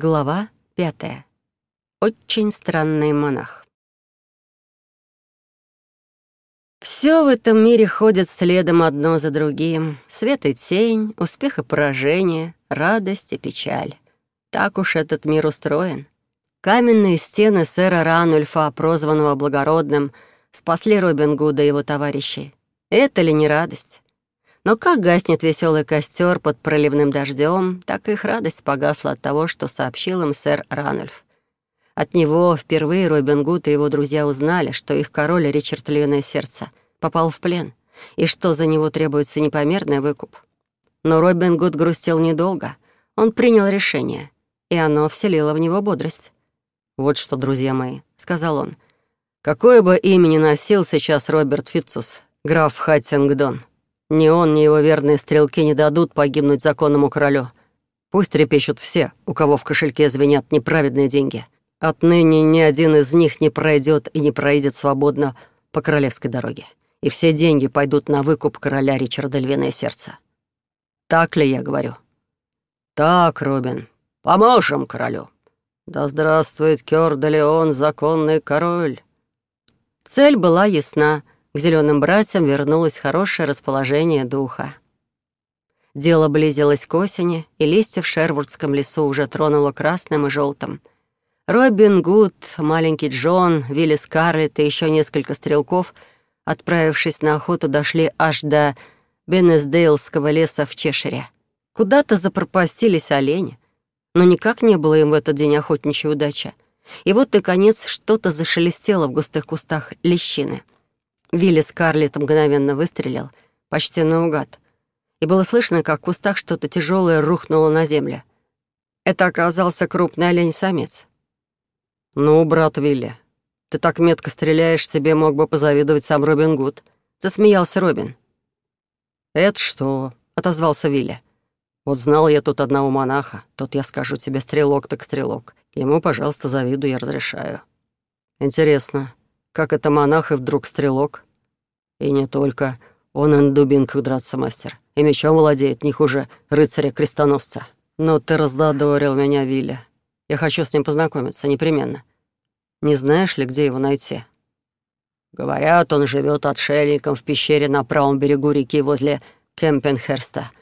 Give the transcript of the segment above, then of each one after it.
Глава пятая. Очень странный монах. Все в этом мире ходит следом одно за другим. Свет и тень, успех и поражение, радость и печаль. Так уж этот мир устроен. Каменные стены сэра Ранульфа, прозванного Благородным, спасли Робин Гуда и его товарищей. Это ли не радость? Но как гаснет веселый костер под проливным дождем, так их радость погасла от того, что сообщил им сэр Ранульф. От него впервые Робин Гуд и его друзья узнали, что их король Ричард Львиное Сердце попал в плен, и что за него требуется непомерный выкуп. Но Робин Гуд грустил недолго. Он принял решение, и оно вселило в него бодрость. «Вот что, друзья мои», — сказал он, — «какое бы имя ни носил сейчас Роберт Фитцус, граф Хаттингдон, ни он, ни его верные стрелки не дадут погибнуть законному королю. Пусть трепещут все, у кого в кошельке звенят неправедные деньги». Отныне ни один из них не пройдет и не проедет свободно по королевской дороге. И все деньги пойдут на выкуп короля Ричарда Львиное Сердце. Так ли я говорю? Так, Робин. Поможем королю. Да здравствует Кёр де Леон, законный король. Цель была ясна. К зеленым братьям вернулось хорошее расположение духа. Дело близилось к осени, и листья в Шервудском лесу уже тронуло красным и желтым — Робин Гуд, маленький Джон, Вилли Скарлетт и еще несколько стрелков, отправившись на охоту, дошли аж до Беннесдейлского леса в Чешире. Куда-то запропастились олени, но никак не было им в этот день охотничьей удачи. И вот, наконец, что-то зашелестело в густых кустах лещины. Вилли Скарлетт мгновенно выстрелил, почти наугад. И было слышно, как в кустах что-то тяжелое рухнуло на землю. Это оказался крупный олень-самец. «Ну, брат Вилли, ты так метко стреляешь, тебе мог бы позавидовать сам Робин Гуд», — засмеялся Робин. «Это что?» — отозвался Вилли. «Вот знал я тут одного монаха, тот я скажу тебе стрелок так стрелок. Ему, пожалуйста, завидую, я разрешаю». «Интересно, как это монах и вдруг стрелок?» «И не только. Он и на дубинках драться мастер, и мечом владеет не хуже рыцаря-крестоносца». «Ну ты раздодорил меня, Вилли. Я хочу с ним познакомиться, непременно. Не знаешь ли, где его найти?» «Говорят, он живет отшельником в пещере на правом берегу реки возле Кемпенхерста.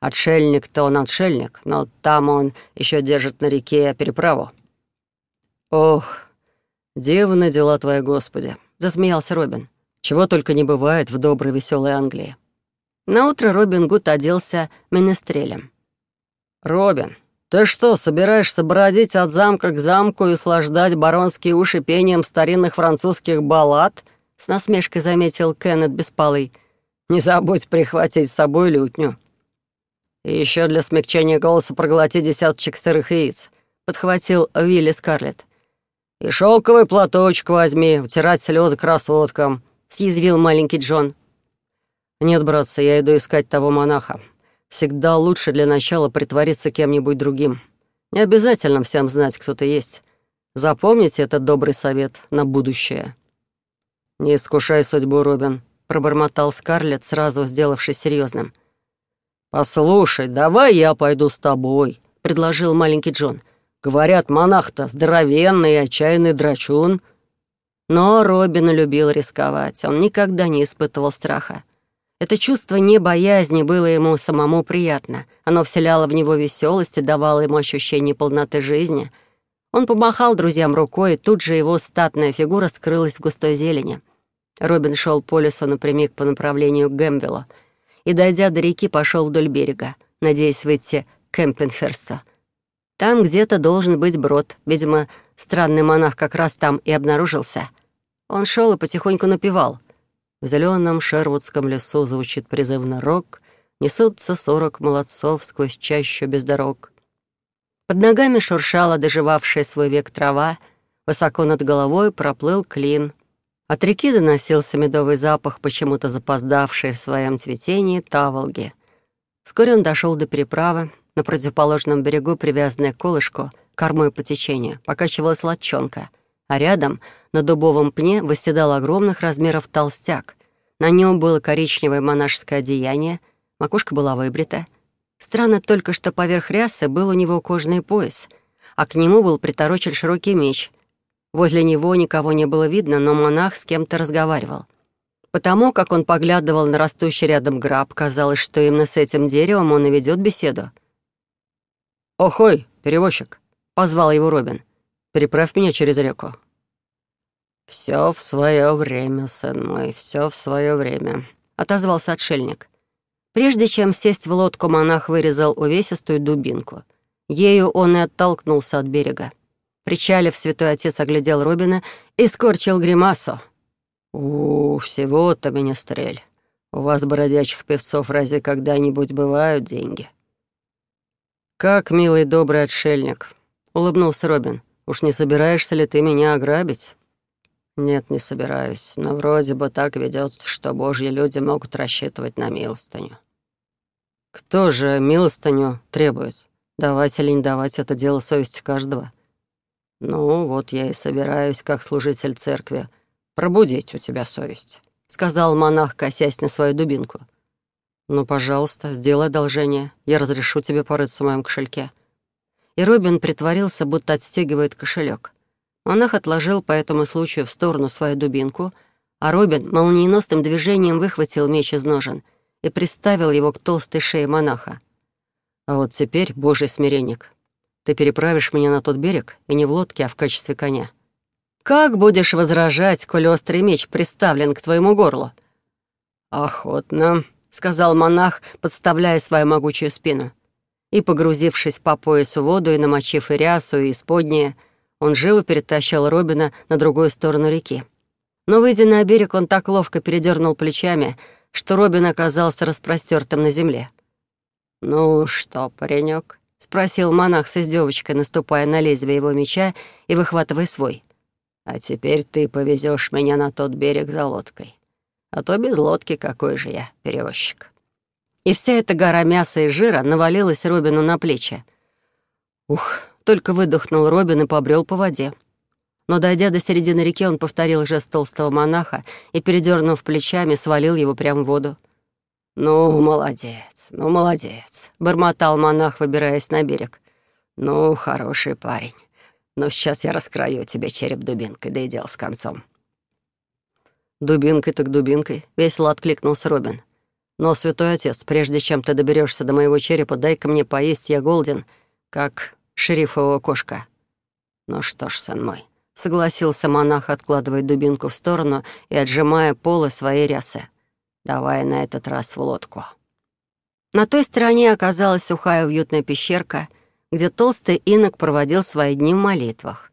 Отшельник-то он отшельник, но там он еще держит на реке переправу». «Ох, дивны дела твои, Господи!» — засмеялся Робин. «Чего только не бывает в доброй веселой Англии». Наутро Робин Гуд оделся менестрелем. «Робин, «Ты что, собираешься бродить от замка к замку и слаждать баронские уши пением старинных французских баллад?» С насмешкой заметил Кеннет Беспалый. «Не забудь прихватить с собой лютню». «И еще для смягчения голоса проглоти десяточек сырых яиц», — подхватил Вилли Скарлетт. «И шелковый платочек возьми, утирать слезы красоткам», — съязвил маленький Джон. «Нет, братцы, я иду искать того монаха. Всегда лучше для начала притвориться кем-нибудь другим. Не обязательно всем знать, кто ты есть. Запомните этот добрый совет на будущее. «Не искушай судьбу, Робин», — пробормотал Скарлетт, сразу сделавшись серьезным. «Послушай, давай я пойду с тобой», — предложил маленький Джон. «Говорят, монах-то здоровенный и отчаянный драчун». Но Робин любил рисковать. Он никогда не испытывал страха. Это чувство небоязни было ему самому приятно. Оно вселяло в него веселость и давало ему ощущение полноты жизни. Он помахал друзьям рукой, и тут же его статная фигура скрылась в густой зелени. Робин шел по лесу напрямик по направлению к Гэмвиллу и, дойдя до реки, пошел вдоль берега, надеясь выйти к Кемпенхерсту. Там где-то должен быть брод. Видимо, странный монах как раз там и обнаружился. Он шел и потихоньку напевал — в зеленом шервудском лесу звучит призывно рок, несутся сорок молодцов сквозь чащу без дорог. Под ногами шуршала доживавшая свой век трава, высоко над головой проплыл клин. От реки доносился медовый запах, почему-то запоздавший в своем цветении таволги. Вскоре он дошел до переправы. На противоположном берегу, привязанная к колышку, кормой по течению, покачивалась лодчонка — а рядом на дубовом пне восседал огромных размеров толстяк. На нем было коричневое монашеское одеяние, макушка была выбрита. Странно только, что поверх рясы был у него кожаный пояс, а к нему был приторочен широкий меч. Возле него никого не было видно, но монах с кем-то разговаривал. Потому как он поглядывал на растущий рядом граб, казалось, что именно с этим деревом он и ведет беседу. «Охой, перевозчик!» — позвал его Робин. «Переправь меня через реку». «Все в свое время, сын мой, все в свое время», — отозвался отшельник. Прежде чем сесть в лодку, монах вырезал увесистую дубинку. Ею он и оттолкнулся от берега. Причалив, святой отец оглядел Робина и скорчил гримасу. «У, всего-то меня стрель. У вас, бородячих певцов, разве когда-нибудь бывают деньги?» «Как милый добрый отшельник», — улыбнулся Робин. «Уж не собираешься ли ты меня ограбить?» «Нет, не собираюсь, но вроде бы так ведет, что божьи люди могут рассчитывать на милостыню». «Кто же милостыню требует? Давать или не давать — это дело совести каждого». «Ну, вот я и собираюсь, как служитель церкви, пробудить у тебя совесть», — сказал монах, косясь на свою дубинку. «Ну, пожалуйста, сделай одолжение. Я разрешу тебе порыться в моем кошельке». И Робин притворился, будто отстегивает кошелек. Монах отложил по этому случаю в сторону свою дубинку, а Робин молниеносным движением выхватил меч из ножен и приставил его к толстой шее монаха. «А вот теперь, божий смиренник, ты переправишь меня на тот берег, и не в лодке, а в качестве коня. Как будешь возражать, коли острый меч приставлен к твоему горлу?» «Охотно», — сказал монах, подставляя свою могучую спину. И, погрузившись по поясу в воду и намочив и и исподнее, — он живо перетащил Робина на другую сторону реки. Но, выйдя на берег, он так ловко передернул плечами, что Робин оказался распростертым на земле. «Ну что, паренек? спросил монах с издевочкой, наступая на лезвие его меча и выхватывая свой. «А теперь ты повезешь меня на тот берег за лодкой. А то без лодки какой же я перевозчик». И вся эта гора мяса и жира навалилась Робину на плечи. Ух, только выдохнул Робин и побрел по воде. Но, дойдя до середины реки, он повторил жест толстого монаха и, передернув плечами, свалил его прямо в воду. «Ну, молодец, ну, молодец», — бормотал монах, выбираясь на берег. «Ну, хороший парень. Но сейчас я раскрою тебе череп дубинкой, да и дело с концом». «Дубинкой так дубинкой», — весело откликнулся Робин. «Но, святой отец, прежде чем ты доберешься до моего черепа, дай-ка мне поесть, я голден, как шерифового кошка». «Ну что ж, сын мой», — согласился монах, откладывая дубинку в сторону и отжимая полы своей рясы. «Давай на этот раз в лодку». На той стороне оказалась сухая уютная пещерка, где толстый инок проводил свои дни в молитвах.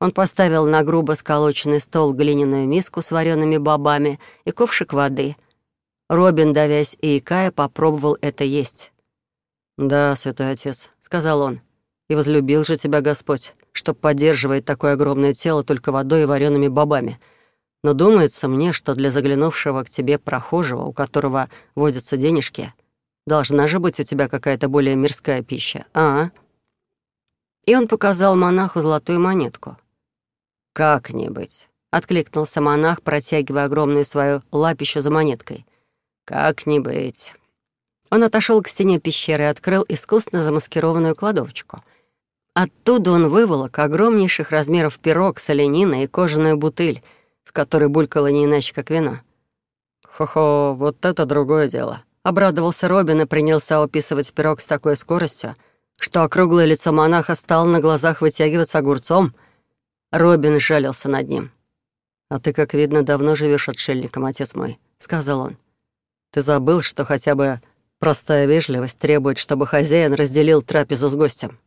Он поставил на грубо сколоченный стол глиняную миску с вареными бобами и ковшик воды. Робин, давясь и икая, попробовал это есть. «Да, святой отец», — сказал он, и возлюбил же тебя Господь, что поддерживает такое огромное тело только водой и вареными бобами. Но думается мне, что для заглянувшего к тебе прохожего, у которого водятся денежки, должна же быть у тебя какая-то более мирская пища, а?» И он показал монаху золотую монетку. «Как-нибудь», — откликнулся монах, протягивая огромную свою лапищу за монеткой. «Как-нибудь». Он отошел к стене пещеры и открыл искусно замаскированную кладовочку. Оттуда он выволок огромнейших размеров пирог, соленина и кожаную бутыль, в которой булькало не иначе, как вино. «Хо-хо, вот это другое дело», — обрадовался Робин и принялся описывать пирог с такой скоростью, что округлое лицо монаха стало на глазах вытягиваться огурцом. Робин жалился над ним. «А ты, как видно, давно живешь отшельником, отец мой», — сказал он. «Ты забыл, что хотя бы простая вежливость требует, чтобы хозяин разделил трапезу с гостем?»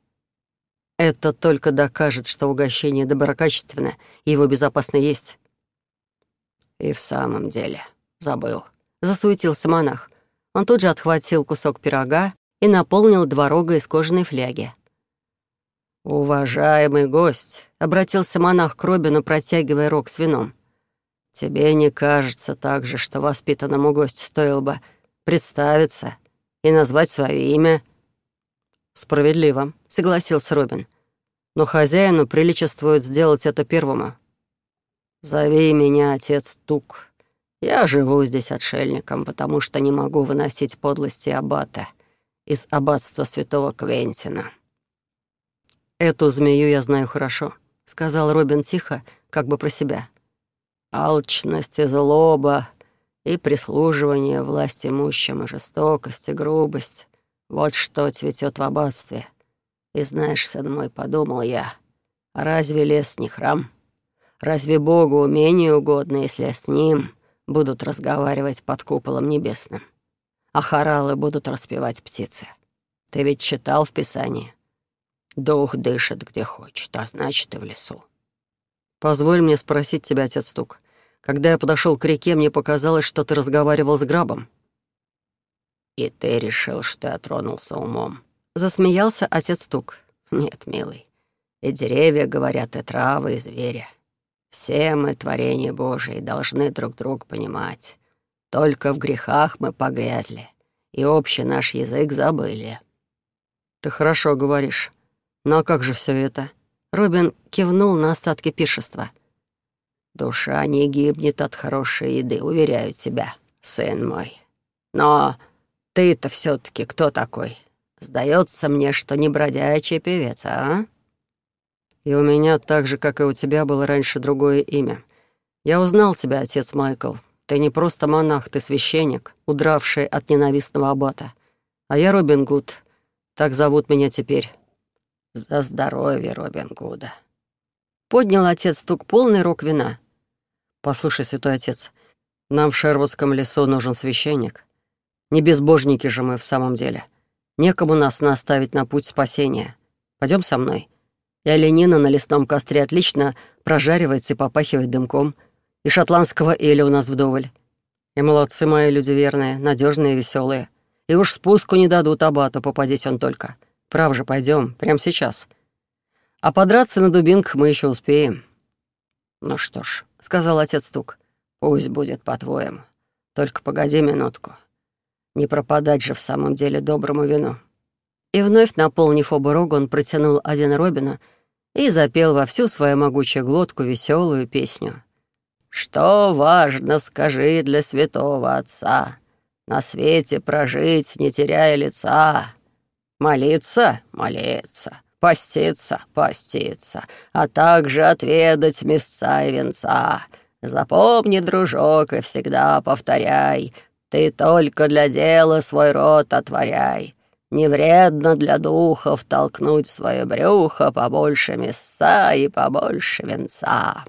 Это только докажет, что угощение доброкачественное и его безопасно есть. И в самом деле забыл. Засуетился монах. Он тут же отхватил кусок пирога и наполнил два рога из кожаной фляги. «Уважаемый гость», — обратился монах к Робину, протягивая рог с вином. «Тебе не кажется также, что воспитанному гостю стоило бы представиться и назвать свое имя?» «Справедливо», — согласился Робин. «Но хозяину приличествует сделать это первому». «Зови меня отец Тук. Я живу здесь отшельником, потому что не могу выносить подлости аббата из аббатства святого Квентина». «Эту змею я знаю хорошо», — сказал Робин тихо, как бы про себя. «Алчность и злоба, и прислуживание власти имущим, и жестокость, и грубость — вот что цветет в аббатстве. И знаешь, сын мой, подумал я, разве лес не храм? Разве Богу умение угодно, если с ним будут разговаривать под куполом небесным, а хоралы будут распевать птицы? Ты ведь читал в Писании? Дух дышит где хочет, а значит и в лесу. Позволь мне спросить тебя, отец Стук. Когда я подошел к реке, мне показалось, что ты разговаривал с грабом. И ты решил, что я тронулся умом. Засмеялся отец Стук. Нет, милый. И деревья говорят, и травы, и звери. Все мы, творения Божие, должны друг друга понимать. Только в грехах мы погрязли, и общий наш язык забыли. Ты хорошо говоришь. Но как же все это? Робин кивнул на остатки пиршества. Душа не гибнет от хорошей еды, уверяю тебя, сын мой. Но ты-то все таки кто такой? Сдается мне, что не бродячий певец, а? И у меня так же, как и у тебя, было раньше другое имя. Я узнал тебя, отец Майкл. Ты не просто монах, ты священник, удравший от ненавистного аббата. А я Робин Гуд. Так зовут меня теперь. «За здоровье Робин Гуда!» Поднял отец стук полный рог вина. «Послушай, святой отец, нам в Шервудском лесу нужен священник. Не безбожники же мы в самом деле. Некому нас наставить на путь спасения. Пойдем со мной. И оленина на лесном костре отлично прожаривается и попахивает дымком. И шотландского эля у нас вдоволь. И молодцы мои люди верные, надежные и веселые. И уж спуску не дадут абату, попадись он только. Прав же, пойдем, прямо сейчас. А подраться на дубинках мы еще успеем. Ну что ж, сказал отец Тук, пусть будет по-твоему. Только погоди минутку. Не пропадать же в самом деле доброму вину. И вновь, наполнив оба рога, он протянул один Робина и запел во всю свою могучую глотку веселую песню. «Что важно, скажи для святого отца, на свете прожить, не теряя лица, Молиться — молиться, поститься — поститься, а также отведать мясца и венца. Запомни, дружок, и всегда повторяй, ты только для дела свой рот отворяй. Не вредно для духов толкнуть свое брюхо побольше мяса и побольше венца.